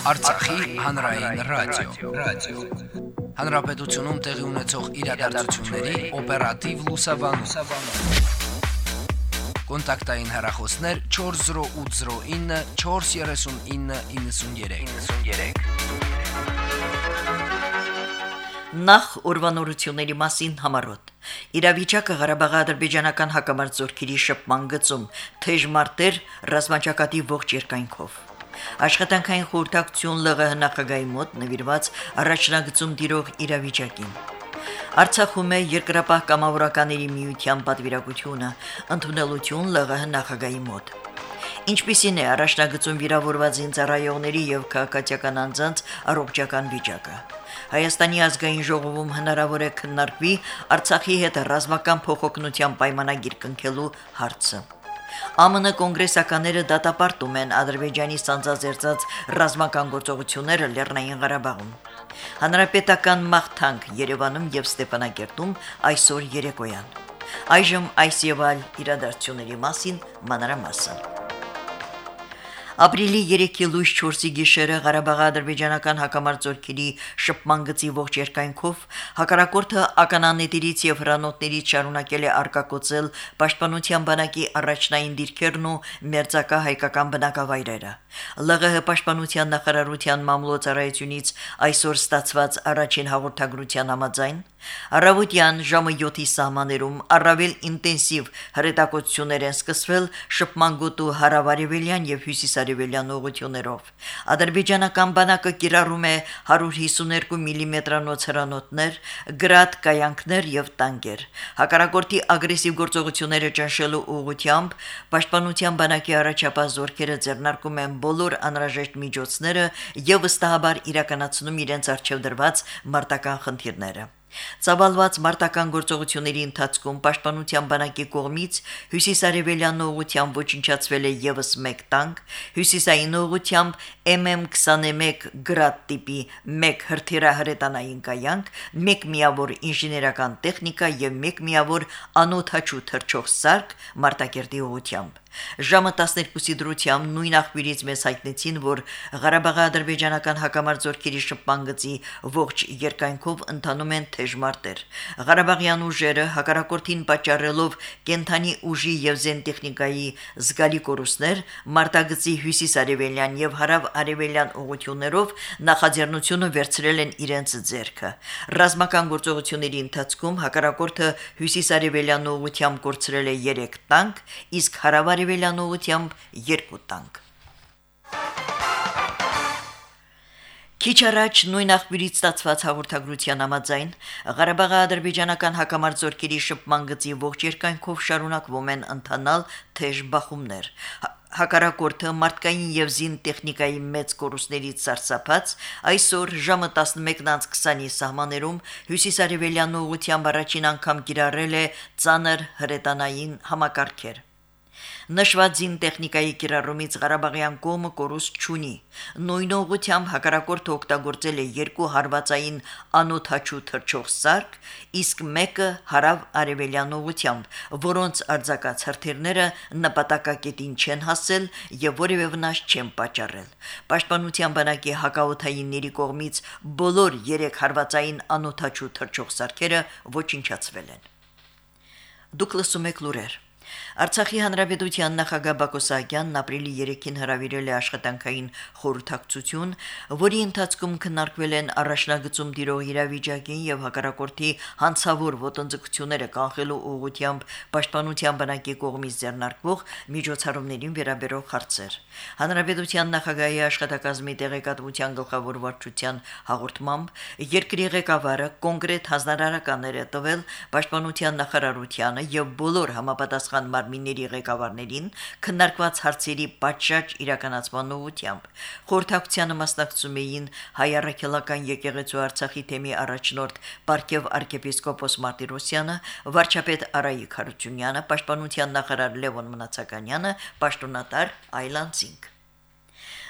Արցախի հանրային ռադիո, ռադիո։ Հանրապետությունում տեղի ունեցող իրադարձությունների օպերատիվ լուսաբանում։ Կոնտակտային հեռախոսներ 40809 43993։ 93։ Նախ ուրվանորությունների մասին համարոտ։ Իրավիճակը Ղարաբաղի ադրբեջանական հակամարտությունների շփման գծում թեժ մարտեր ռազմաճակատի ողջ երկայնքով։ Աշխատանքային խորհրդակցություն ԼՂՀ նախագահի մոտ նվիրված առաջնագծում տիրող իրավիճակին։ Արցախում է երկրապահ կամավորականների միության պատվիրակությունը ընդունելություն ԼՂՀ նախագահի մոտ։ Ինչպիսին է առաջնագծում վիրավորված ինձարայողների եւ քաղաքացիական անձանց առողջական վիճակը։ Հայաստանի ազգային ժողովում հնարավոր է քննարկվի Արցախի հետ ռազմական փոխօգնության պայմանագիր կնքելու հարցը։ ԱՄՆ կոնգրեսականները դատապարտում են Ադրբեջանի սանձազերծած ռազմական գործողությունները Լեռնային Ղարաբաղում։ Հանրապետական մաղթանք Երևանում եւ Ստեփանագերտում այսօր երեկոյան։ Այժմ այս եւ այլ իրադարձությունների մասին մանրամասն։ Ապրիլի 3-ի լույս 4-ի գիշերը Ղարաբաղի ադրբեջանական հակամարտությունների շփման գծի ողջ երկայնքով հակառակորդը ականանետերից եւ հրանոթներից շարունակել է արկակոծել պաշտպանության բանակի առաջնային դիրքերն ու մերձակա հայկական բնակավայրերը։ ԼՂՀ պաշտպանության նախարարության մամլոյցարայությունից այսօր ստացված առաջին հաղորդագրության համաձայն. Առավոտյան ժամը 7-ի սահմաներում առավել ինտենսիվ հրետակոծություններ են սկսվել շփման գոտու հարավարևելյան եւ հյուսիսարևելյան ուղություններով։ Ադրբեջանական բանակը կիրառում է 152 մմ-անոց հրանոթներ, գրադ կայանքներ եւ տանկեր։ Հակառակորդի ագրեսիվ գործողությունները ճնշելու ուղղությամբ պաշտպանության բանակի առաջապահ զորքերը ձեռնարկում են բոլոր անհրաժեշտ միջոցները եւ վստահաբար իրականացնում իրենց արժեվ դրված մարտական խնդիրները։ Ծավալված մարտական գործողությունների ընթացքում պաշտպանության բանակի կողմից հյուսիսարևելյան ուղությամբ ոչնչացվել է եւս 1 տանկ, հյուսիսային ուղությամբ MM21 գրադ տիպի 1 հրթիռահրետանային կայանք, 1 միավոր ինժեներական տեխնիկա եւ 1 միավոր անօթաչու թռչող սարք Մարտակերտի ուղությամբ։ Ժամը 12-ի դրությամբ նույն աղբյուրից մեզ հայտնեցին, որ Ղարաբաղի ադրբեջանական հակամարտությունների շփման գծի ողջ երկայնքով ընթանում են թեժ մարտեր։ Ղարաբաղյան ուժերը հակառակորդին պատճառելով կենթանի ուժի եւ զենտեխնիկայի զգալի կորուստներ մարտագծի հյուսիս-արևելյան եւ հարավ-արևելյան ուղություններով նախաձեռնությունը վերցրել են իրենց ձեռքը։ Ռազմական գործողությունների ընթացքում հակառակորդը հյուսիս-արևելյան ուղությամբ կորցրել է 3 տանկ, իսկ հարավ արևելյան ուղությամբ 2 տանկ։ Քիչ առաջ նույն աղբյուրից ստացված հաղորդագրության համաձայն Ղարաբաղի ադրբեջանական հակամարտությունների շփման գծի ողջ երկայնքով շարունակվում են ընթանալ թեժ բախումներ։ Հակառակորդը մարդկային եւ զին տեխնիկայի մեծ կորուստներից սարսափած այսօր ժամը 11:20-ի սահմաներում հյուսիսարևելյան ուղությամբ առաջին անգամ կիրառել է ծանր հրետանային համակարգեր։ Նշվածին տեխնիկայի կիրառումից Ղարաբաղյան կողմը կորուստ չունի։ Նույն ուղղությամբ հակառակորդը օգտագործել է երկու հարվածային անոթաչու թրջող սարք, իսկ մեկը հարավ արևելյան ուղղությամբ, որոնց արձակած հրթիռները նպատակակետին չեն հասել եւ որևէ վնաս չեն պատճառել։ Պաշտպանության բանակի հակաօթայինների կողմից բոլոր 3 հարվածային անոթաչու թրջող սարքերը ոչնչացվել են։ Դուք լսում եք լուրեր։ Արցախի հանրապետության նախագահ Բակո Սահակյանն ապրիլի 3-ին հրավիրել է աշխատանքային խորհրդակցություն, որի ընթացքում քննարկվել են առաջնագծում տիրող իրավիճակին եւ հակառակորդի հանցավոր ոտնձգությունները կանխելու ուղղությամբ պաշտպանության բանակի կողմից ձեռնարկվող միջոցառումներին վերաբերող հարցեր։ Հանրապետության նախագահի աշխատակազմի տեղեկատվության գլխավոր վարչության հաղորդմամբ երկրի ղեկավարը կոնկրետ հանրարարականներ է տվել պաշտպանության նախարարությանը եւ բոլոր համապատասխան մարմինների ղեկավարներին քննարկված հարցերի պատշաճ իրականացման ուղղությամբ։ Խորհրդակցությանը մասնակցում էին հայ առաքելական եկեղեցու Արցախի թեմի առաջնորդ Պարքև arczepiskopos Մարտիրոսյանը, վարչապետ Արայիկ Հարությունյանը, պաշտպանության նախարար Լևոն Մնացականյանը, պաշտոնատար Այլանդզինգ։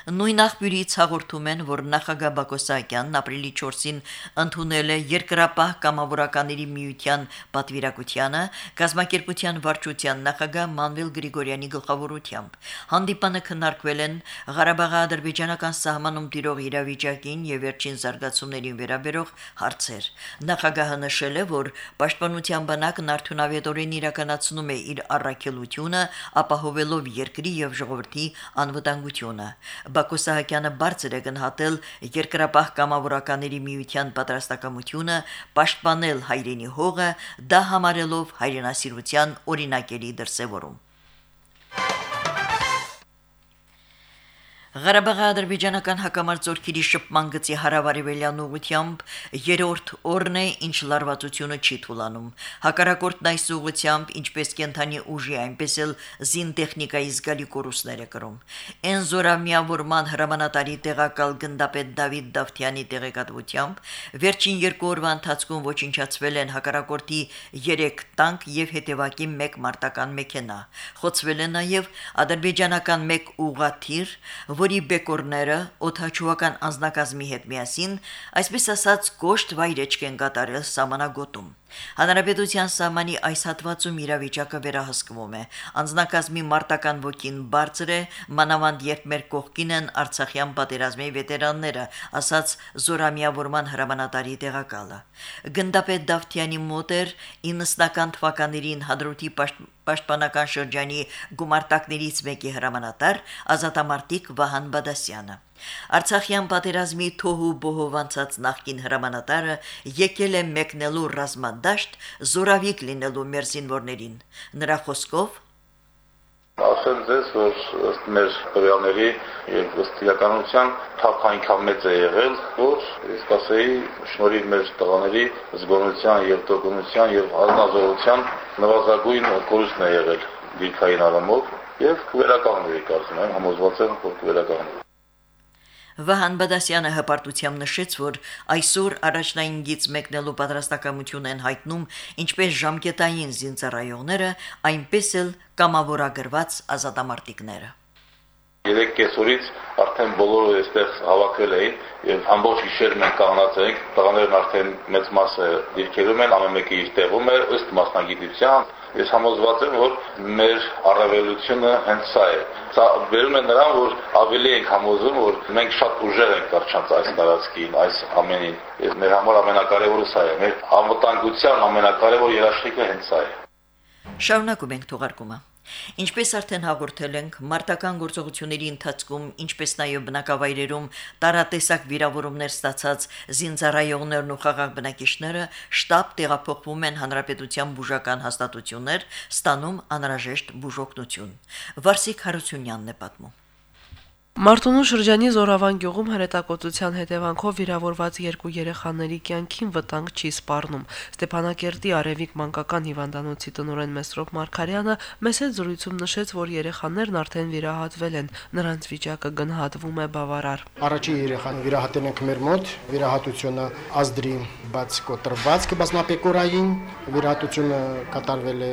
Նույն աղբյուրից հաղորդում են, որ նախագահ Բակո Սահակյանն ապրիլի 4-ին ընդունել է երկրապահ կամավորականների միության պատվիրակությանը գազམ་ակերպության վարչության նախագահ Մանվել Գրիգորյանի գլխավորությամբ։ Հանդիպանը քննարկվել են Ղարաբաղի ադրբեջանական սահմանում տիրող իրավիճակին եւ վերջին զարգացումներին վերաբերող հարցեր։ Նախագահը նշել է, որ պաշտպանության բանակն արդյունավետորեն իրականացնում է իր առաքելությունը, ապահովելով երկրի եւ ժողովրդի անվտանգությունը։ Բակո Սահակյանը բարձր է գնահատել երկրապահ կամավորականների միության պատրաստակամությունը պաշտպանել հայրենի հողը, դա համարելով հայրենասիրության օրինակելի դրսևորում։ Ղարաբաղի ադրբեջանական հակամարտությունների շփման գծի հարավարևելյան ուղությամբ երրորդ օրն է, ինչ լարվածությունը չի թուլանում։ Հակառակորդն այս ուղությամբ, ինչպես կենթանի ուժի, այնպես էլ զինտեխնիկայի զգալի կորուստներ է կրում։ Այն զորամիավորման հրամանատարի տեղակալ գնդապետ Դավիթ Դավթյանի տեղեկատվությամբ վերջին երկու օրվա ընթացքում ոչնչացվել են հակառակորդի 3 տանկ եւ հետևակի 1 մարտական մեքենա։ Խոցվել է նաեւ ադրբեջանական 1 ուղաթիր, որի բեկորները օթաչուական անznակազմի հետ միասին, այսպես ասած, կոշտ վայրեջք են կատարել սամանագոտում։ Հանրապետության սահմանի այս հատվածում իրավիճակը վերահսկվում է։ Անձնակազմի մարտական ոգին բարձր է, մանավանդ երբ մեր կողքին են Արցախյան պատերազմի վետերանները, ասաց Զորամիավորման հրամանատարի տեղակալը։ Գնդապետ Դավթյանի մոտ էր 90-ական թվականներին հադրութի պաշտպանական շրջանի գումարտակներից մեկի հրամանատար Ազատամարտիկ Վահան Բադասյանը։ Արցախյան պատերազմի թոհու բոհով անցած նախկին հրամանատարը եկել է մեկնելու ռազմադաշտ զորավիկ լինելու մեր զինվորներին։ Նրա խոսքով ասեմ ձեզ, որ ըստ մեր տվյալների եւ ըստ իրականության թափ այնքան մեծ է եղել, որ իսկ ասեի շնորհիվ մեր տղաների զգոնության եւ տոկունության եւ ազնազորության նվազագույն կորուստն է եղել դիրքային առումով եւ վերականգնվի կարծում եմ համոզված եմ որ վերականգնվի Վահան Բադասյանը հպարտությամբ նշեց, որ այսօր առաջնային գից մեկնելու պատրաստակամություն են հայտնում ինչպես ժամկետային զինծառայողները, այնպես էլ կամավորագրված ազատամարտիկները։ Երեք կեսօրից արդեն բոլորը այստեղ հավաքվել էին եւ ամբողջ գիշեր մենք կանգնած էինք, տղաներն արդեն մեծ մասը դիրքերում են, ամեն մեկը իր տեղում է ըստ մասնագիտության Ես համոզված եմ, որ մեր առավելությունը հենց սա է։ Սա վերում է նրան, որ ավելի ենք համոզում, որ մենք շատ ուժեղ ենք դարձած այս տարածքին, այս ամենին։ Ես մեր համար ամենակարևորը սա է։ Մեր անվտանգության ամենակարևոր երաշխիքը հենց սա է։ Շարունակում ենք թողարկումը։ Ինչպես արդեն հաղորդել ենք, մարտական գործողությունների ընթացքում, ինչպես նաև բնակավայրերում տարատեսակ վիրավորումներ ստացած զինծառայողներն ու խաղաղ բնակիչները շտաբ տեղափոխվում են հանրապետության բուժական հաստատություններ, ստանում անհրաժեշտ բուժօգնություն։ Վարսիկ Հարությունյանն է պատմում. Մարտունու շրջանի Զորավան գյուղում հրետակոծության հետևանքով վիրավորված երկու երեխաների կյանքին վտանգ չի սպառնում։ Ստեփանակերտի Արևիկ մանկական հիվանդանոցի տնօրեն Մեսրոպ Մարկարյանը մեծ զրույցում նշեց, որ երեխաներն արդեն վիրահատվել են, նրանց վիճակը գնահատվում է բավարար։ Առաջի երեխան վիրահատել ենք մեր մոտ, վիրահատությունը ազդրի բաց կոտրված կբազմապեկորային, վիրահատությունը կատարվել է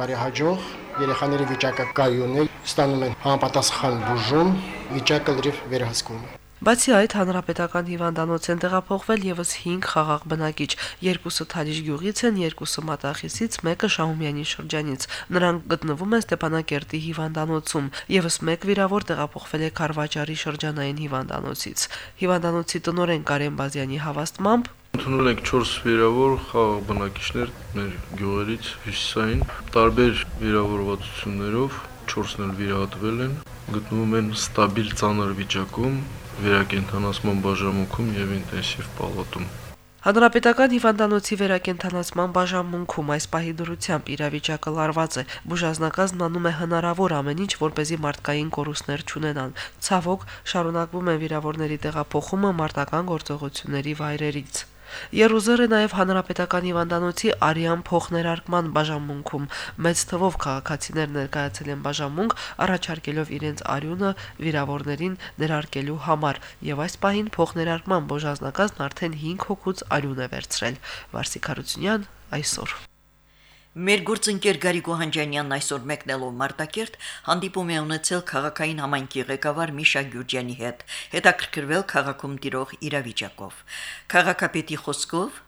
բարեհաջող երեխաների վիճակը կայուն է, ստանում են համապատասխան բուժում, վիճակը լրիվ վերահսկվում է։ Բացի այդ, հանրապետական հիվանդանոց են տեղափոխվել եւս 5 խաղաղ բնակիչ, երկուսը Թալիշ գյուղից են, երկուսը Մատախիսից, մեկը Շահումյանի շրջանից։ Նրանք գտնվում են Ստեփանակերտի հիվանդանոցում, եւս մեկ վիրավոր տեղափոխվել է Խարվաճարի շրջանային հիվանդանոցից։ Հիվանդանոցի տնօրեն Կարեն Բազյանի հավաստմամբ Ընդունել ենք 4 վիրավոր խաղաղ բնակիչներ մեր գյուղերից հյուսիսային տարբեր վիրավորվածություններով 4-ն էլ վիրահատվել են, գտնվում են ստաբիլ ծանր վիճակում, վերակենդանացման բաժանմունքում եւ ինտենսիվ պալատում։ Հանրապետական հիվանդանոցի վերակենդանացման բաժանմունքում այս պահի դրությամբ իրավիճակը լարված է։ Բուժազնակազմն անում է հնարավոր ամեն ինչ, որ เป զի մարդկային կորուստներ չունենան։ Ցավոք, շարունակվում է վիրավորների տեղափոխումը մարտական գործողությունների վայրերից։ Երուզեր է նաև հանրապետական հիվանդանոցի Արիան փոխներարկման բաժանմունքում։ Մեծ թվով քաղաքացիներ ներկայացել են բաժանմունք, առաջարկելով իրենց արյունը վիրավորներին ներարկելու համար, եւ այս պահին փոխներարկման բաժանազնակազն արդեն 5 հոգուց արյուն է վերցրել։ Վարսիկ Հարությունյան այսօր Մեր գործընկեր Գարիկ Օհանջանյանն այսօր մեկնելով Մարտակերտ հանդիպում է ունեցել քաղաքային համայնքի ղեկավար Միշա Գյուրջյանի հետ, հետաքրքրվել քաղաքում տիրող իրավիճակով։ Քաղաքապետի խոսքով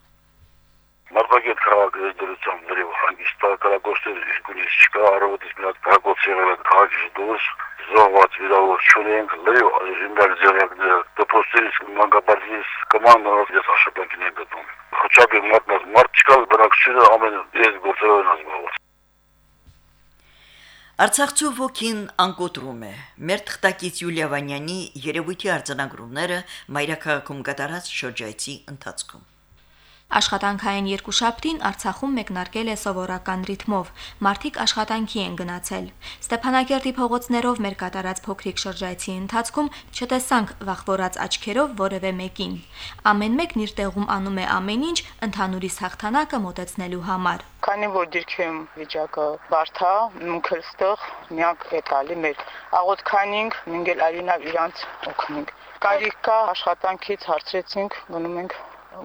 Մարտակերտ քաղաքի դրությամբ դրիվ հանգիստ կարգագործեր իսկույնից չկա առավոտից մի հատ քաղաքոց եղել է քաղաքից դուրս զոհված վիրավոր չունենք լեյ իմբեր ձեռակները դպրոցից մանկապարտեզից կմանով ես աշխատանքին եմ գտնում խոչապի մատնած մարդ չկա բնակչությունը ամեն ես գործերով են ազգաված Արցախցու ոգին անկոտրում է։ Մեր թղթակից Յուլիա Վանյանի երևույթի արձանագրումները մայրաքաղաքում կատարած շրջայցի ընթացքում։ Աշխատանքային երկուշաբթին Արցախում մեկնարկել է սովորական ռիթմով։ Մարտիկ աշխատանքի են գնացել։ Ստեփանակերտի փողոցներով մեր կատարած փոքրիկ շրջայցի ընթացքում չտեսանք վախվորած աչքերով որևէ մեկին։ Ամեն մեկն իր տեղում անում է ամեն ինչ ընդհանուրի հաղթանակը մոտեցնելու համար։ Քանի որ դիրքեմ վիճակը բարթա, մունքել ստեղ միակ էտալի մեր աղոթքանինք, մինգել արինավ իրանց օգնենք։ Կարիք կա աշխատանքից հարցրեցինք, գնում ենք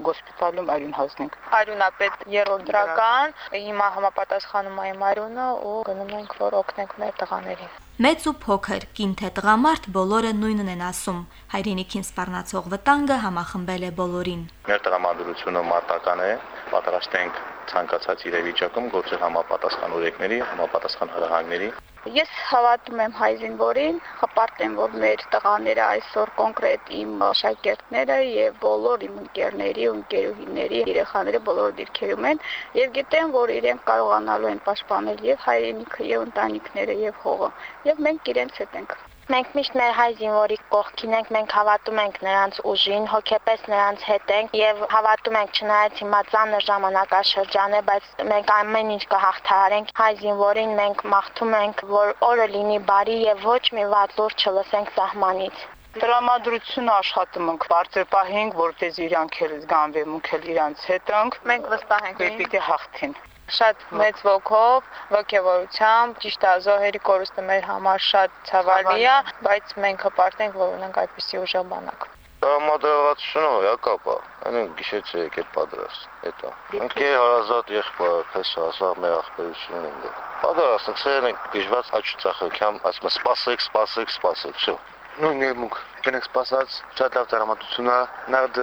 գոսպիտալում արյուն հասնենք։ Արյունապետ երրորդ դրական, հիմա համապատասխանում եմ արյունը ու գնում ենք որ օգնենք մեր տղաներին։ Մեծ ու փոքր, կին թե տղամարդ բոլորը նույնն են ասում։ Հայրենիքին սպառնացող վտանգը համախմբել է բոլորին։ Մեր տրամադրությունը մարտական է, պատրաստ ենք ցանկացած իրավիճակում գործել համապատասխան օրենքների, համապատասխան հրահանգների Ես հավատում եմ հայ զինվորին, հպարտ եմ, որ մեր տղաները այսօր կոնկրետ իմ շակերտները եւ բոլոր իմ ընկերների ու ընկերուհիների երեխաները բոլոր դիրքերում են եւ գիտեմ, որ իրենք կարողանալու են պաշտպանել եւ հայրենիքը եւ ընտանիքները եւ հողը եւ մենք իրենց հետ ենք Մենք միշտ մեր հայ զինվորի կողքին ենք, մենք հավատում ենք նրանց ուժին, հոգեպես նրանց հետ ենք եւ հավատում ենք չնայած հիմա ծանր ժամանակաշրջան է, բայց մենք ամեն ինչ կհաղթահարենք։ Հայ զինվորին մենք մաղթում ենք, որ օրը լինի բարի եւ ոչ մի վատ լուր չլսենք սահմանից։ Տրամադրությունը աշխատում ենք բարձր պահենք, որտեղ իրանք էլ զգան վեմունք էլ իրանց հետ ենք։ Մենք վստահ ենք, որ պիտի հաղթին շատ մեծ ոգով, ողջավորությամբ, ճիշտ է, զոհերի կորուստը մեր համար շատ ցավալի է, բայց մենք հպարտենք, որ ունենք այդպիսի ուժեղ բանակ։ Տրամադրվածությունը Յակոբա, այն գիշերից եկել պատրաստ, հետո։ Ինքը հարազատ եղբայր, պես ասա, մեր ախպերությունն են։ Պատրաստ, ցերն են գժված աչու ծախոքամ, ասում սպասեք, սպասեք, սպասեք, շո։ Ну, не մուք։ Կնեք սպասած, շատ լավ տրամադրությունա, նարդ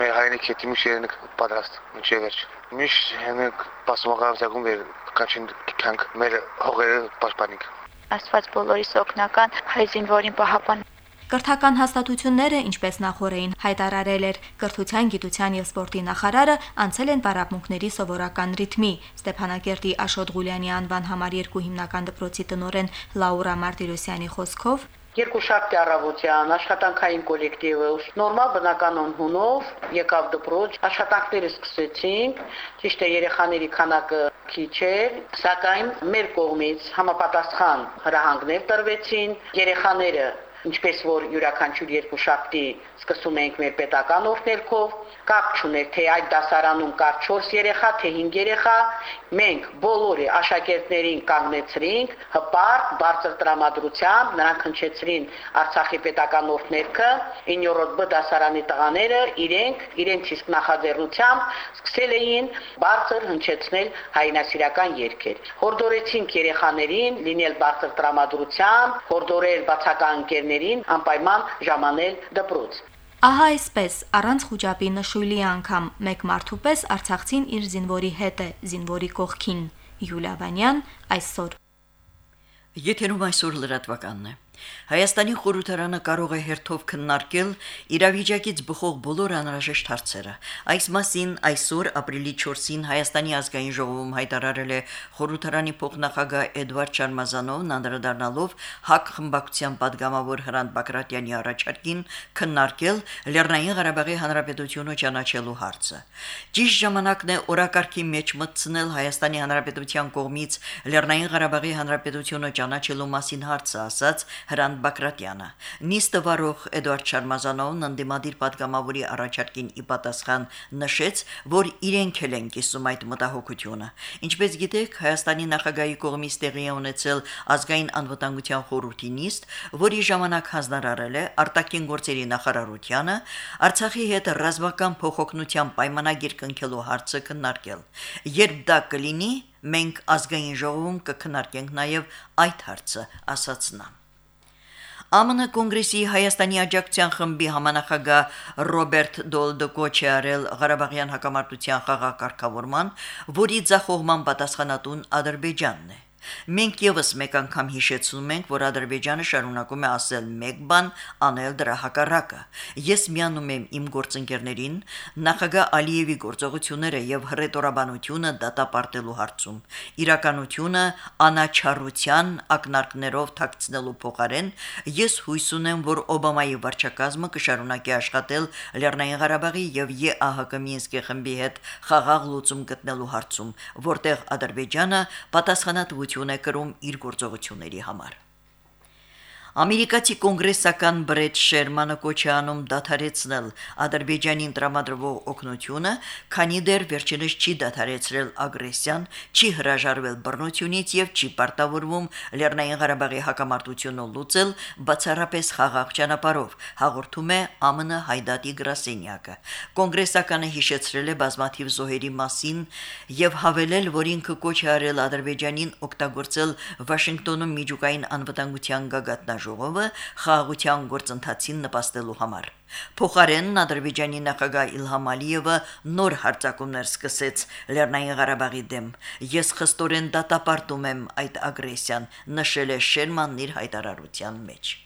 մեր հայրենիքի հետ իմիշ երենք պատրաստ, ինչի վերջ միշտ հենեք պասմականացակում վեր կանչին քանք մեր հողերը պաշտպանիկ Աստված բոլորիս օգնական հայ զինվորին պահապան Կրթական հաստատությունները, ինչպես նախորդին հայտարարել էր կրթության, գիտության եւ սպորտի նախարարը, անցել են պարապմունքների սովորական ռիթմի։ Ստեփանակերտի Աշոտ Ղուլյանի անվան համար 2 հիմնական դպրոցի տնօրեն Լաուրա Մարտիրոսյանի խոսքով Երկուշաբթի առավոտյան աշխատանքային կոլեկտիվը նորմալ բնականon հունով եկավ դպրոց, աշխատանքները սկսեցինք, ճիշտ է երեխաների քանակը քիչ էր, սակայն մեր կողմից համապատասխան հրահանգներ տրվեցին, երեխաները ինչպես որ յուրաքանչյուր երկուշաբթի սկսում ենք մեր պետական օրհներքով, կապ չուներ թե այդ դասարանում կար 4 երեխա, թե 5 երեխա, մենք բոլորի աշակերտներին կանգնեցրինք հպարտ բարձր տրամադրությամբ, նրանք հնչեցրին Արցախի պետական օրհներքը, 9-րդ B դասարանի տղաները իրենք իրենց իսկ նախաձեռնությամբ սկսել էին բարձր հնչեցնել հայնասիրական երգեր։ Հորդորեցինք երեխաներին լինել բարձր տրամադրությամբ, հորդորել բացական ընկերներին անպայման ժամանել դպրոց։ Ահա այսպես, առանց խոճապի նշույլի անգամ մեկ մարդու պես Արցախցին իր զինվորի հետ է, զինվորի կողքին։ Յուլիա Վանյան այսօր։ Եթերում այսօր լրատվականն է։ Հայաստանի խորհրդարանը կարող է հերթով քննարկել իրավիճակից բխող բոլոր անհրաժեշտ հարցերը։ Այս մասին այսօր ապրիլի 4-ին Հայաստանի ազգային ժողովում հայտարարել է խորհրդարանի փոխնախագահ Էդվարդ Շարմազանովն անդրադառնալով ՀԱԿ խմբակցության падգամավոր Հրանտ Բակրատյանի առաջարկին քննարկել Լեռնային Ղարաբաղի Հանրապետությունը ճանաչելու հարցը։ Ճիշտ ժամանակն է օրակարգի մեջ մտցնել Հայաստանի Հանրապետության կողմից Լեռնային Ղարաբաղի Հանրապետությունը ճանաչելու մասին հարցը ասաց Հրանտ Բակրատյանը։ Նիստը վարող Էդուարդ Շարմազանովն ընդդիմադիր падգամավորի առաջարկին ի պատասխան նշեց, որ իրենք էլ են կիսում այդ մտահոգությունը։ Ինչպես գիտեք, Հայաստանի նախագահի կողմից տեղի է ունեցել ազգային անվտանգության խորհրդի նիստ, որի ժամանակ հանձնարարել է արտաքին գործերի նախարարությունը Արցախի հետ ռազմական փոխօգնության պայմանագիր կնքելու հարցը քննարկել։ Երբ դա կլինի, մենք ազգային ժողովում կքննարկենք նաև այդ հարցը, ասաց նա։ ԱՄՆ կոնգրեսի Հայաստանի աջակցության խմբի համանախագահ Ռոբերտ Դոլդը կոչ է արել Ղարաբաղյան հակամարտության խաղաղ կարգավորման, որի ցախողման պատասխանատուն Ադրբեջանն է։ Մենք եւս մեկ անգամ հիշեցնում ենք, որ Ադրբեջանը շարունակում է ասել մեկ բան, անել դրա հակառակը։ Ես միանում եմ իմ գործընկերներին նախագահ Ալիևի գործողությունները եւ հռետորաբանությունը դատապարտելու հարցում։ Իրականությունը անաչառության ակնարկներով թաքցնելու փոխարեն ես հույս ունեմ, որ Օբամայի վարչակազմը կշարունակի աշխատել Լեռնային Ղարաբաղի եւ ԵԱՀԿ Մինսկի խմբի հետ խաղաղ լուծում գտնելու հարցում, որտեղ Ադրբեջանը պատասխանատվություն է կրում իր գործողությունների համար։ Ամերիկացի կոնգրեսական Բրեդ Շերմանը կոչ է անում դադարեցնել Ադրբեջանին տրամադրվող օգնությունը, քանի դեռ վերջինս չի դադարեցրել ագրեսիան, չի հրաժարվել բռնությունից եւ չի պարտավորվում Լեռնային Ղարաբաղի հակամարտությունը լուծել բացառապես խաղաղ ճանապարհով, հաղորդում է ԱՄՆ Հայդատի գրասենյակը։ Կոնգրեսականը հիշեցրել է բազմաթիվ զոհերի մասին եւ հավելել, որ ինքը կոչ է արել Ադրբեջանին օգտագործել Վաշինգտոնում միջուկային անվտանգության գագաթնաժողովը ժողովը խաղաղության գործընթացին նպաստելու համար։ Փոխարենն Ադրբեջանի նախագահ Իլհամ Ալիևը նոր հարձակումներ սկսեց Լեռնային Ղարաբաղի դեմ։ Ես խստորեն դատապարտում եմ այդ ագրեսիան, նշել է Շերմանն իր հայտարարության մեջ։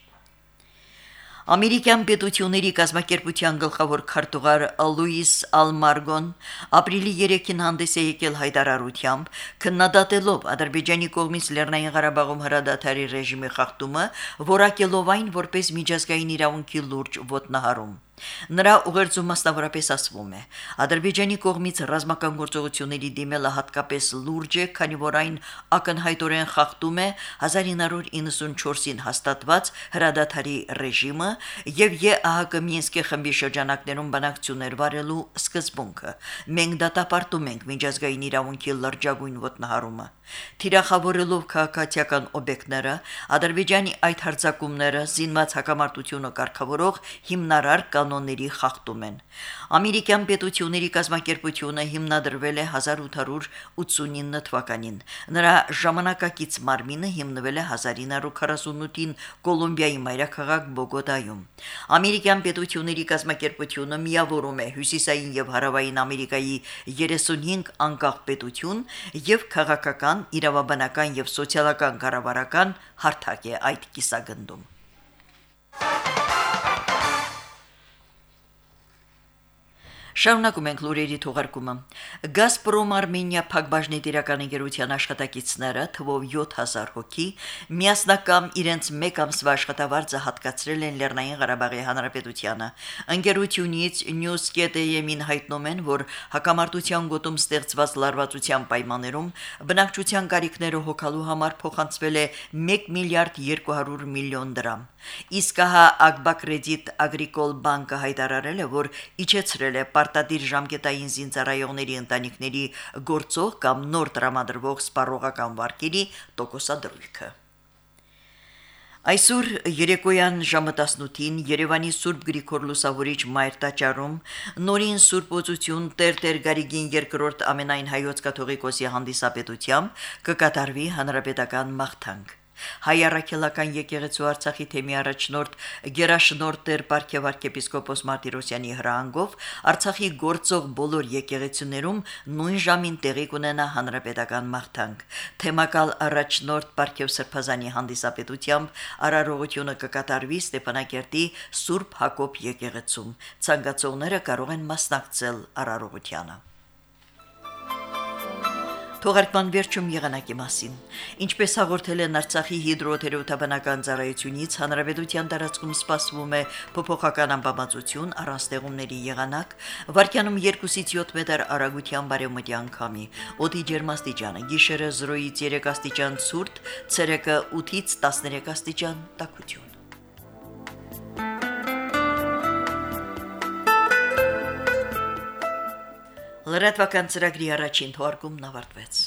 Ամերիկյան պետությունների կազմակերպության գլխավոր քարտուղար Լուիս Ալմարգոն ապրիլի 3-ին հանդես է եկել հայտարարությամբ, քննադատելով Ադրբեջանի կողմից Լեռնային Ղարաբաղում հրադադարի ռեժիմի խախտումը, որակելով այն որպես միջազգային իրավունքի լուրջ ոտնահարում։ Նրա ուղերձում մասնավորապես ասվում է. Ադրբեջանի կողմից ռազմական գործողությունների դիմելը հատկապես լուրջ է, քանի որ այն ակնհայտորեն խախտում է 1994-ին հաստատված հրադադարի ռեժիմը եւ ԵԱՀԿ Մինսկի խմբի շրջանակներում բանակցություններ վարելու սկզբունքը։ Մենք դատապարտում ենք միջազգային իրավունքի լրջագույն ոտնահարումը։ Թիրախավորելով քաղաքացիական օբյեկտները, Ադրբեջանի այդ հարձակումները զինված հակամարտությունը կարգավորող հիմնարար կանոնների խախտում են։ Ամերիկյան պետությունների կազմակերպությունը հիմնադրվել է 1889 թվականին։ Նրա ժամանակակից մարմինը հիմնվել է 1948-ին Կոլումբիայի մայրաքաղաք Բոգոտայում։ Ամերիկյան պետությունների կազմակերպությունը միավորում է Հյուսիսային եւ Հարավային Ամերիկայի 35 անկախ պետություն եւ քաղաքական, իրավաբանական եւ սոցիալական կառավարական հարթակ է այդ կիսագնդում։ Շարունակում ենք լուրերի թողարկումը։ Գազպրոմ Արմենիա փակbaşնի տիրական ընկերության աշխատակիցները թվով 7000 հոգի միասնական իրենց մեկ ամսվա աշխատավարձը հատկացրել են Լեռնային Ղարաբաղի Հանրապետությանը։ Ընկերությունից News.am-ին հայտնում են, որ հակամարտության գոտում ստեղծված լարվածության պայմաններում բնակչության կարիքները հոգալու համար փոխանցվել է 1 միլիարդ 200 միլիոն դրամ։ Իսկ հա Ագբակրեդիտ Ագրիկոլ բանկը հայտարարել է, որ իջեցրել է պարտադիր ժամկետային զինծառայողների ընտանիքների գործող կամ նոր տրամադրվող սպառողական վարկերի տոկոսադրույքը։ Այսօր երեկոյան ժամը 18-ին Երևանի Սուրբ Գրիգոր Լուսավորիչ Մայր տաճարում նորին Սուրբ Օծություն Տեր-Տեր Գարիգին երկրորդ ամենայն հայոց կաթողիկոսի հանդիսապետությամբ կկատարվի հանրապետական մաղթանք։ Հայ առաքելական եկեղեցու Արցախի թեմի առաջնորդ Գերաշնորհ Տեր Պարքև arczepiskopos Մարտիրոսյանի հրահանգով Արցախի գործող բոլոր եկեղեցիներում նույն ժամին տեղի կունենա հանրապետական մաղթանք։ Թեմակալ առաջնորդ Պարքև Սրբազանի հանդիսապետությամբ արարողությունը կկատարվի Ստեփանակերտի Սուրբ Հակոբ եկեղեցում։ Ցանկացողները կարող են մասնակցել արարողությանը։ Թողարկման վերջում եղանակի մասին։ Ինչպես հաղորդել են Արցախի հիդրոթերապևտաբանական ծառայությունից, հանրապետության տարածքում սպասվում է փոփոխական ամպամածություն, առանձեղումների եղանակ, վարկյանում 2-ից 7 մետր արագության բարեմտյան քամի։ Օդի ջերմաստիճանը՝ գիշերը 0-ից 3 աստիճան ցուրտ, ցերեկը 8-ից 13 աստիճան տաքություն։ Լրատվական ծրագրի առաջին թողարկումն ավարտվեց։